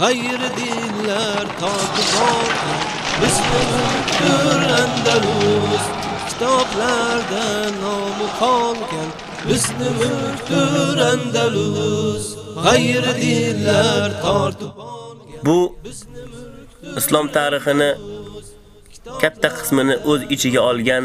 g'ayri dinlar totib borgan bizni mulkdir Andalus kitoblarda nomi qolgan bizni mulkdir Andalus g'ayri dinlar tortib Bu islom tarixini katta qismini o'z ichiga olgan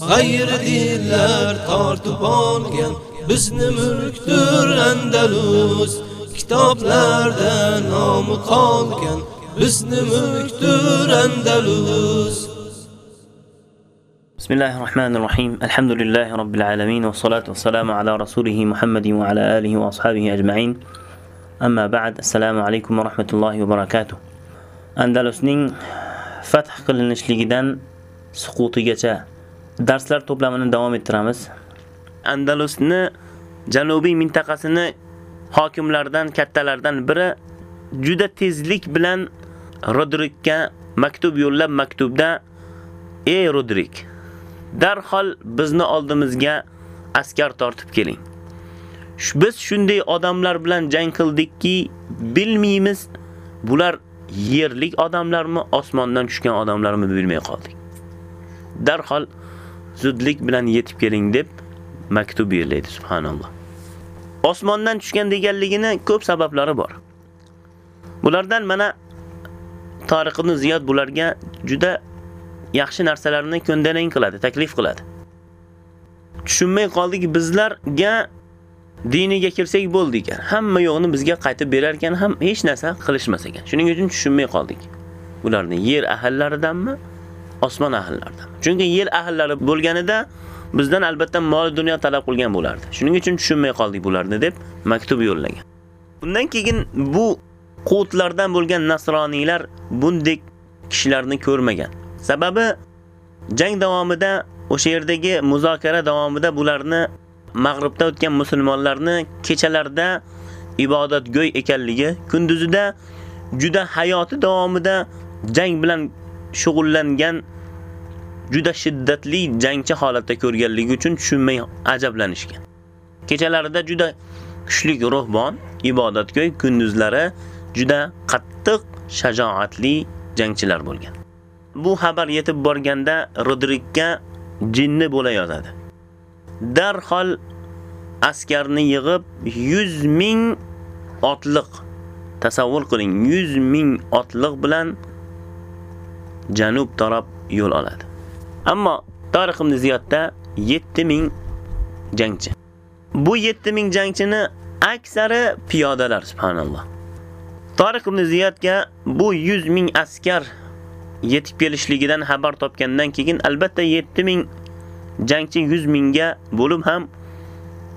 g'ayri dinlar tortib olgan bizni mulkdir Andalus kitoblarda nomi qolgan bizni mulkdir Andalus بسم الله الرحمن الرحيم الحمد لله رب العالمين والصلاة والسلام على رسوله محمد وعلى آله وأصحابه أجمعين أما بعد السلام عليكم ورحمة الله وبركاته أندلسنين فتح qilinishligidan suqutigacha darslar to'plamini davom ettiramiz. Andalusni janubiy mintaqasini hokimlardan kattalardan biri juda tezlik bilan Rodrikka maktub yo'llab maktubda ey Rodrik darhol bizni oldimizga askar tortib keling. Biz shunday odamlar bilan jang qildikki, bilmaymiz bular yerlik odamlarmi, osmondan tushgan odamlarmi bilmay qoldik. Darhol zudlik bilan yetib keling deb maktub yo'llaydi subhanalloh. Osmondan tushgan deganligini ko'p sabablari bor. Bulardan mana Tariq ibn Ziyod bularga juda yaxshi narsalarni ko'ndalang qiladi, taklif qiladi. Tushunmay qoldik bizlarga diniga kirsak bo'ldi ekan. Hamma yo'g'ini bizga qaytib berar ekan ham hech narsa qilishmas ekan. Shuning uchun tushunmay qoldik. Ularni yer ahllaridanmi, osmon ahllaridan. Chunki yer ahllari bo'lganida bizdan albatta mol dunyo talab qilgan bo'lardi. Shuning uchun tushunmay qoldik bularni deb maktub yo'llagan. Bundan keyin bu qutlardan bo'lgan nasroniylar bundek kishilarni ko'rmagan. Sababi jang davomida o'sha yerdagi muzokara davomida bularni Mag'ribda o'tgan musulmonlarni kechalarda ibodatgo'y ekanligi, kunduzida juda hayoti davomida jang bilan shug'ullangan juda shiddatli jangchi holatda ko'rganligi uchun tushunmay ajablanishgan. Kechalarida juda kuchli ruhbon, ibodatgo'y, kunduzlari juda qattiq, shajoatli jangchilar bo'lgan. Bu xabar yetib borganda Rodrikka jinni bo'la yozadi. darhol askarni yig'ib 100 ming otliq tasavvur qiling 100 ming otliq bilan janub taraf yo'l oladi. Ammo Tariq ibn Ziyodda 7000 jangchi. Bu 7000 jangchini aksari piyodalar subhanalloh. Tariq ibn Ziyodga bu 100 ming askar yetib kelishligidan xabar topgandan keyin albatta 7000 jangchi 100 mingga bo'lib ham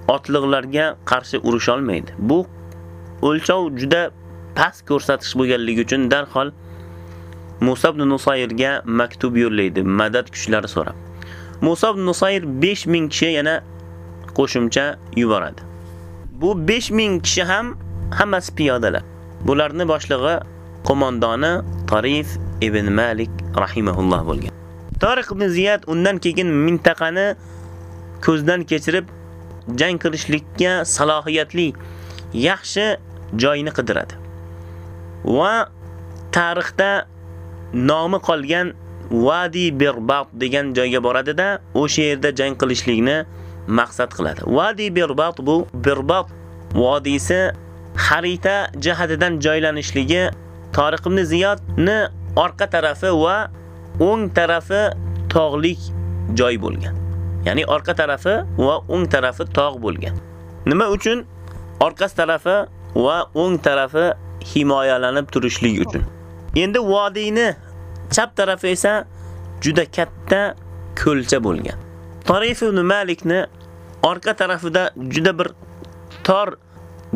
otliqlarga qarshi urusha olmaydi. Bu o'lchov juda past ko'rsatish bo'lganligi uchun darhol Musa ibn Nusayrga maktub yo'llaydi, madad kuchlari so'rab. Musa ibn Nusayr 5000 kishi yana qo'shimcha yuboradi. Bu 5000 kishi ham hammasi piyodalar. Bularni boshlig'i qo'mondoni Tarif ibn Malik rahimahulloh bo'lgan. Tariq ibn Ziyad undan keyin mintaqani ko'zdan kechirib jang qilishlikka salohiyatli yaxshi joyini qidiradi. Va tarixda nomi qolgan Wadi Birbat degan joyga boradida, o'sha yerda jang qilishlikni maqsad qiladi. Wadi Birbat bu Birbat vodiysi xarita jihatidan joylanishligi Tariq ibn Ziyodni orqa tarafi va o'ng tarafi tog'lik joy bo'lgan. Ya'ni orqa tarafi va o'ng tarafi tog' bo'lgan. Nima uchun? Orqasi tarafi va o'ng tarafi himoyalanib turishligi uchun. Endi vodiyni chap tarafi esa juda katta ko'lcha bo'lgan. Tarif ibn Malikni orqa tarafida juda bir tor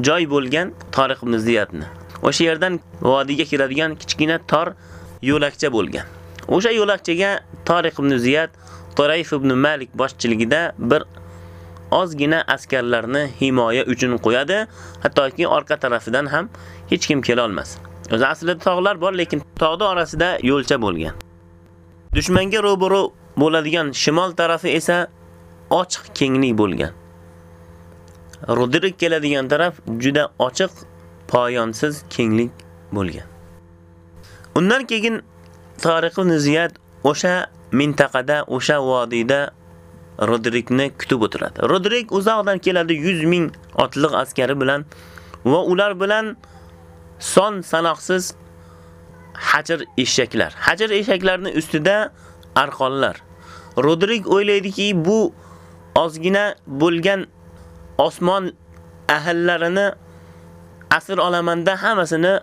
joy bo'lgan Tariq ibn Ziyadni. O'sha yerdan vodiyga kiradigan kichkina tor yo'lakcha bo'lgan. O'sha yo'lakchaga Tariq ibn Ziyad, Tarif ibn Malik boshchiligida bir ozgina askarlarni himoya uchun qo'yadi, hattoki orqa tarafidan ham hech kim kela olmas. O'zi aslida tog'lar bor, lekin tog'da orasida yo'lcha bo'lgan. Dushmanga ro'baro bo'ladigan shimol tarafi esa ochiq kenglik bo'lgan. Rodrik keladigan taraf juda ochiq, poyonsiz kenglik bo'lgan. Undan keyin Tariq ibn Ziyad o'sha mintaqada, o'sha vodiyda Rodrikni kutib o'tiradi. Rodrik uzoqdan keladi 100 ming otliq askari bilan va ular bilan son sanoqsiz hajr eshaklar. Hajr eshaklarning ustida arqonlar. Rodrik o'ylaydiki, bu ozgina bo'lgan osmon ahillarini asir olamanda hammasini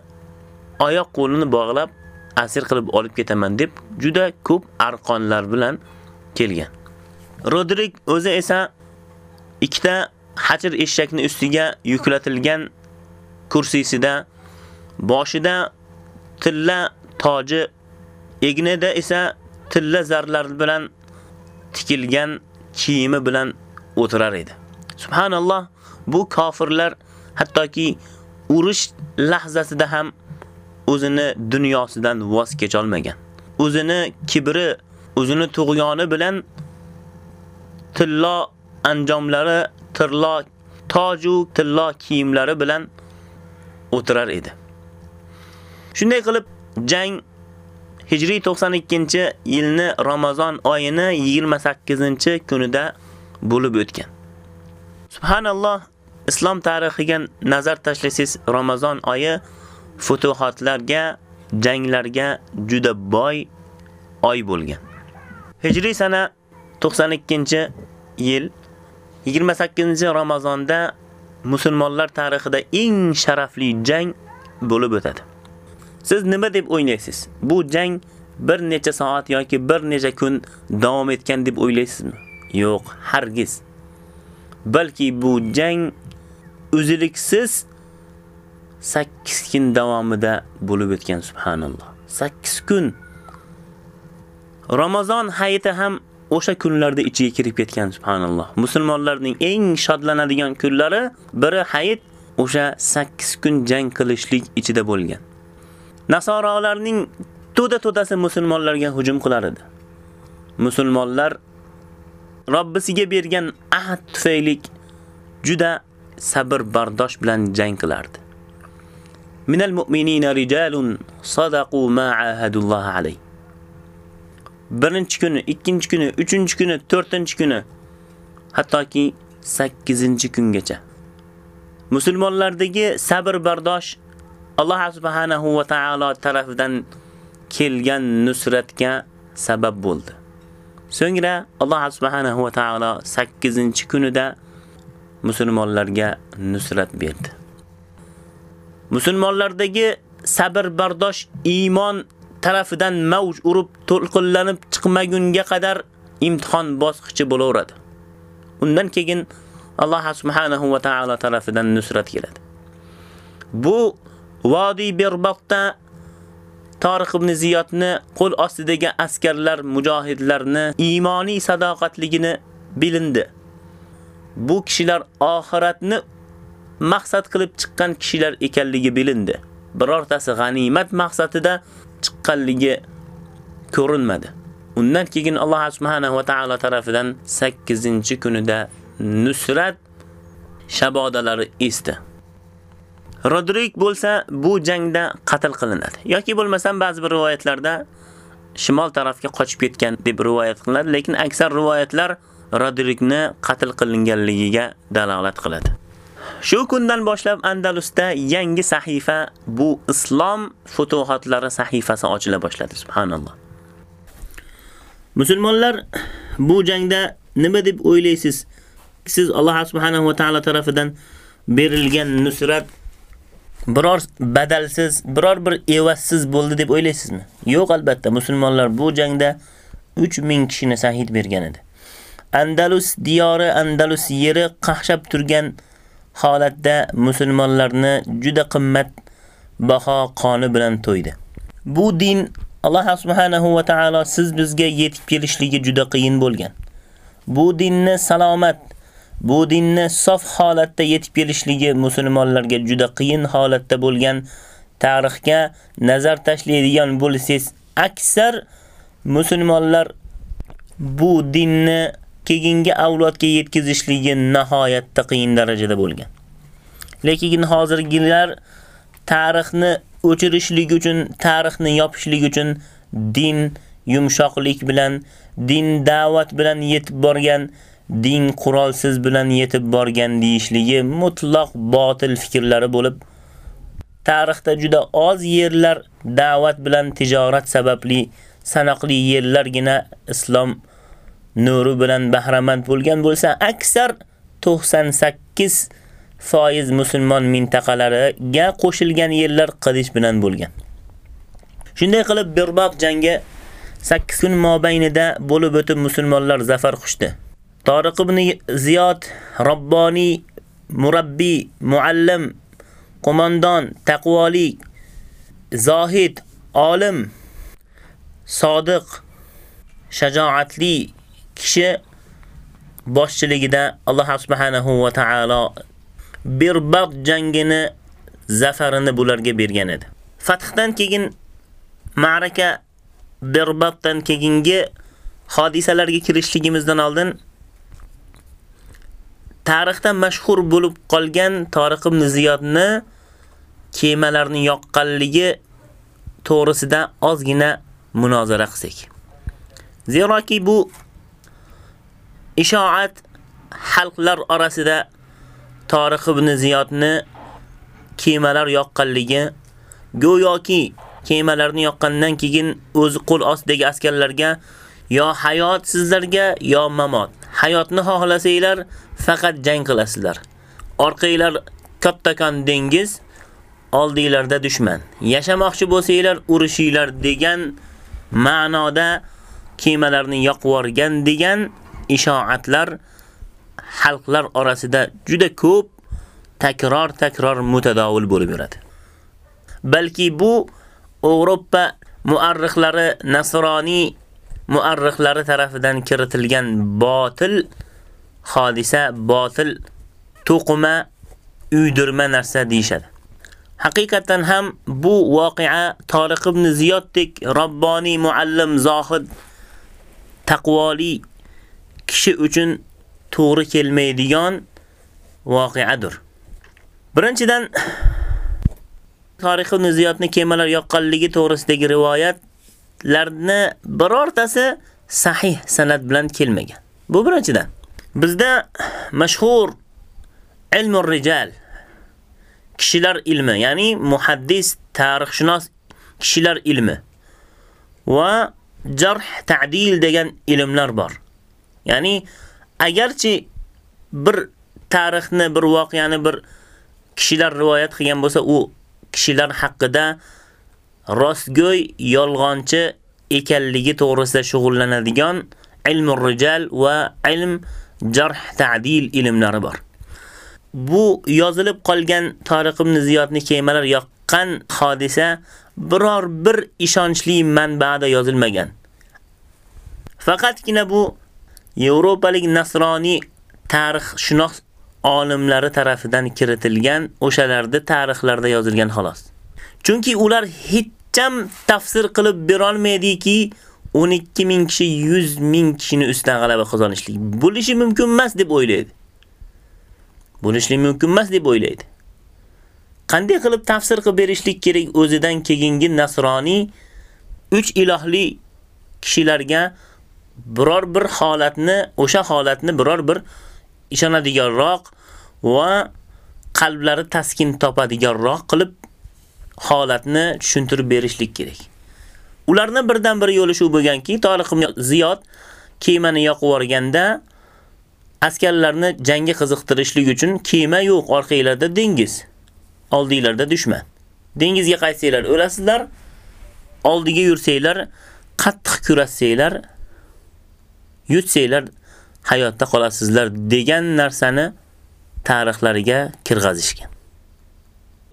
oyoq qo'lini bog'lab asir qilib olib ketaman deb juda ko'p arqonlar bilan kelgan. Rodrik o'zi esa ikkita hajr eshakni ustiga yuklatilgan kursisida boshida tilla toji, egnida esa tilla zarlar bilan tikilgan kiyimi bilan o'tirar edi. Subhanalloh, bu kofirlar hattoki urush lahzasida ham o'zini dunyosidan voz kecha olmagan. O'zini kibri, o'zini tug'yoni bilan tillo anjomlari, tirlo toju tillo kiyimlari bilan o'tirar edi. Shunday qilib jang Hijriy 92-yilni Ramazon oyini 28-kunida bo'lib o'tgan. Subhanalloh, islom tarixiga nazar tashlasangiz, Ramazon oyi futuhatlarga, janglarga juda boy oy bo'lgan. Hijriy sana 92-yil 28-Ramazonda musulmonlar tarixida eng sharafli jang bo'lib o'tadi. Siz nima deb o'ylaysiz? Bu jang bir necha soat yoki bir necha kun davom etgan deb o'ylaysizmi? Yo'q, hargiz. Balki bu jang uziliksiz 8 kun davomida bo'lib o'tgan subhanalloh. 8 kun. Ramazon hayiti ham o'sha kunlarda ichiga kirib ketgan subhanalloh. Musulmonlarning eng shodlanadigan kunlari biri hayit o'sha 8 kun jang qilishlik ichida bo'lgan. Nasorolarning to'da-to'dasi musulmonlarga hujum qilar edi. Musulmonlar Robbisiga bergan ahd tufaylik juda sabr bardosh bilan jang qilardi. Minal mu'minina rijalun sadaqu ma ahadulloh alayh. Birinchi kuni, ikkinchi kuni, uchinchi kuni, to'rtinchi kuni, hattoki 8-kungacha. Musulmonlardagi sabr bardosh Alloh subhanahu va taolo tarafidan kelgan nusratga sabab bo'ldi. So'ngra Alloh subhanahu va taolo 8-kunida musulmonlarga nusrat berdi. Musulmonlardagi sabr bardosh iymon tarafidan mavj urib to'lqinlanib chiqmagunga qadar imtihon bosqichi bo'laveradi. Undan keyin Alloh subhanahu va taolo tarafidan nusrat keladi. Bu Vodi Berboqda Tariq ibn Ziyodni qo'l ostidagi askarlar, mujohidlarni iymoniy sadoqatligini bilindi. Bu kishilar oxiratni maqsad qilib chiqqan kishilar ekanligi bilindi. Birortasi g'animat maqsadida chiqqanligi ko'rinmadi. Undan keyin Alloh subhanahu va taolo tarafidan 8-kunida nusrat shabodalari esdi. Rodrik bo'lsa bu jangda qatl qilinadi. Yoki bo'lmasam ba'zi bir rivoyatlarda shimol tarafga qochib ketgan deb rivoyat qilinadi, lekin aksar rivoyatlar Rodrikni qatl qilinganligiga dalolat qiladi. Shu kundan boshlab Andalusda yangi sahifa bu islom futuhatlari sahifasi ochila boshladi. Subhanalloh. Musulmonlar bu jangda nima deb o'ylaysiz? Siz Alloh subhanahu va taolo tarafidan berilgan nusrat biror badalsiz, biror bir evassiz bo'ldi deb o'ylaysizmi? Yo'q, albatta, musulmonlar bu jangda 3000 kishini shahid bergan edi. Andalus diyori, Andalus yeri qahshab turgan holatda musulmonlarni juda qimmat baho qoni bilan to'ydi. Bu din Alloh subhanahu va taolo siz bizga yetib kelishligi juda qiyin bo'lgan. Bu dinni salomat, bu dinni sof holatda yetib kelishligi musulmonlarga juda qiyin holatda bo'lgan tarixga nazar tashlaydigan bo'lsangiz, aksar musulmonlar bu dinni keyingi avlodga yetkazishligi nihoyatda qiyin darajada bo'lgan. Lekin hozirgilar tarixni o'chirishlik uchun, tarixni yopishlik uchun din yumshoqlik bilan, din da'vat bilan yetib borgan, din qurolsiz bilan yetib borgan deyishligi mutlaq botil fikrlari bo'lib, tarixda juda oz yerlar da'vat bilan tijorat sababli sanoqli yerlargina islom nuri bilan bahramand bo'lgan bo'lsa, aksar 98 foiz musulmon mintaqalariga qo'shilgan yerlar qidish bilan bo'lgan. Shunday qilib Birbaq jangi 8 kun mobaynida bo'lib o'tib musulmonlar zafar quchdi. Tariq ibn Ziyod Robboniy murabbi, muallim, qo'mondon, taqvoli, zohid, olim, sodiq, shajoatli kishi boshchiligida Alloh subhanahu va taolo Birbaq jangini zafarini bularga bergan edi. Fathdan keyin ma'raka Birbaqdan keyingi hodisalarga kirishligimizdan oldin tarixda mashhur bo'lib qolgan Tariq ibn Ziyodni kemalarni yoqqanligi to'g'risida ozgina munozara qilsak. Zeroki bu ishoat xalqlar orasida Tariq ibn Ziyodni kemalar yoqqanligi go'yoki kemalarni yoqqandan keyin o'zi qo'l ostidagi askarlarga yo hayot sizlarga yo mamot. Hayotni xohlasanglar faqat jang qilasizlar. Orqanglar kattakon dengiz, oldinglarda dushman. Yashamoqchi bo'lsanglar urushinglar degan ma'noda kemalarni yoqvorgan degan ishoatlar xalqlar orasida juda ko'p takror-takror mutadovil bo'lib yuradi. Balki bu Yevropa muarrixlari nasroniy muarrixlari tarafidan kiritilgan botil hodisa, botil to'qima, uydirma narsa deyshadi. Haqiqatan ham bu voqea Tariq ibn Ziyoddek Robboniy muallim zohid taqvoli kishi uchun to'g'ri kelmaydigan voqeadir. Birinchidan Tariq ibn Ziyodni kemalar yoqqanligi to'g'risidagi rivoyat hadislarni birortasi sahih sanad bilan kelmagan. Bu birinchidan. Bizda mashhur ilmur rijal kishilar ilmi, ya'ni muhaddis, tarixshunos kishilar ilmi va jarh ta'dil degan ilmlar bor. Ya'ni agarchi bir tarixni, bir voqeani bir kishilar rivoyat qilgan bo'lsa, u kishilar haqida rostgo'y, yolg'onchi ekanligi to'g'risida shug'ullanadigan ilmur rijal va ilm jarh ta'dil ilmlari bor. Bu yozilib qolgan Tariq ibn Ziyodni kemalar yoqqan hodisa biror bir ishonchli manbada yozilmagan. Faqatgina bu Yevropalik nasroniy tarix shunoq olimlari tarafidan kiritilgan o'shalarda tarixlarda yozilgan xolos. Chunki ular hech ham tafsir qilib bera olmaydiki, 12 ming kishi 100 ming kishini ustidan g'alaba qozonishlik bo'lishi mumkin emas deb o'ylaydi. Bo'lishi mumkin emas deb o'ylaydi. Qanday qilib tafsir qilib berishlik kerak o'zidan keyingi nasroniy 3 ilohli kishilarga biror bir holatni, o'sha holatni biror bir ishonadiganroq va qalblari taskin topadiganroq qilib holatni tushuntirib berishlik kerak. Ularni birdan bir yo'li shu bo'lganki, Toliqim Ziyod kemani yoqib yuborganda askarlarni jangga qiziqtirishlik uchun kema yo'q, orqanglarda dengiz, oldinglarda dushman. Dengizga qaytsanglar o'lasizlar, oldiga yursanglar, qattiq kurassanglar, yutsanglar hayotda qolasizlar degan narsani tarixlariga kirg'azishgan.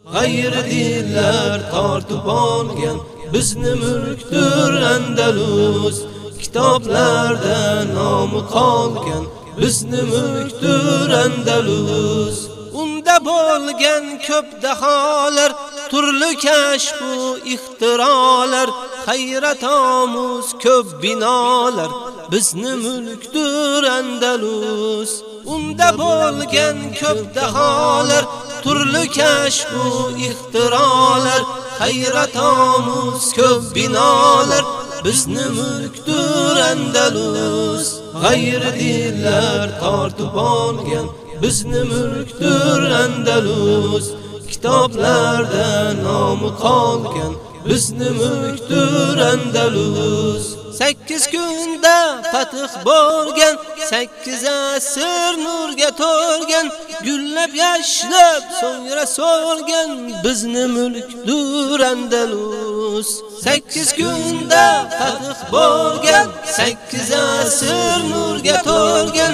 G'ayri dinlar tortib olgan bizni mulkdir Andalus. Kitoblarda nomi qolgan bizni mulkdir Andalus. Unda bo'lgan ko'p daholar turli kashf bu ixtirolar hayrat omuz ko'p binolar bizni mulkdir Andalus. Unda bo'lgan ko'p daholar turli kashfu ixtirolar hayrat omuz ko'p binolar. Bizni mulkdir Andalus g'ayri dinlar tortib olgan. Bizni mulkdir Andalus kitoblarda nomi qolgan. Bizni mulkdir Andalus. 8 kunda fath bo'lgan 8 asr nurga to'lgan gullab yashnab so'ngra so'lgan bizni mulkdir Andalus 8 kunda fath bo'lgan 8 asr nurga to'lgan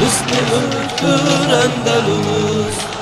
bizni mulkdir Andalus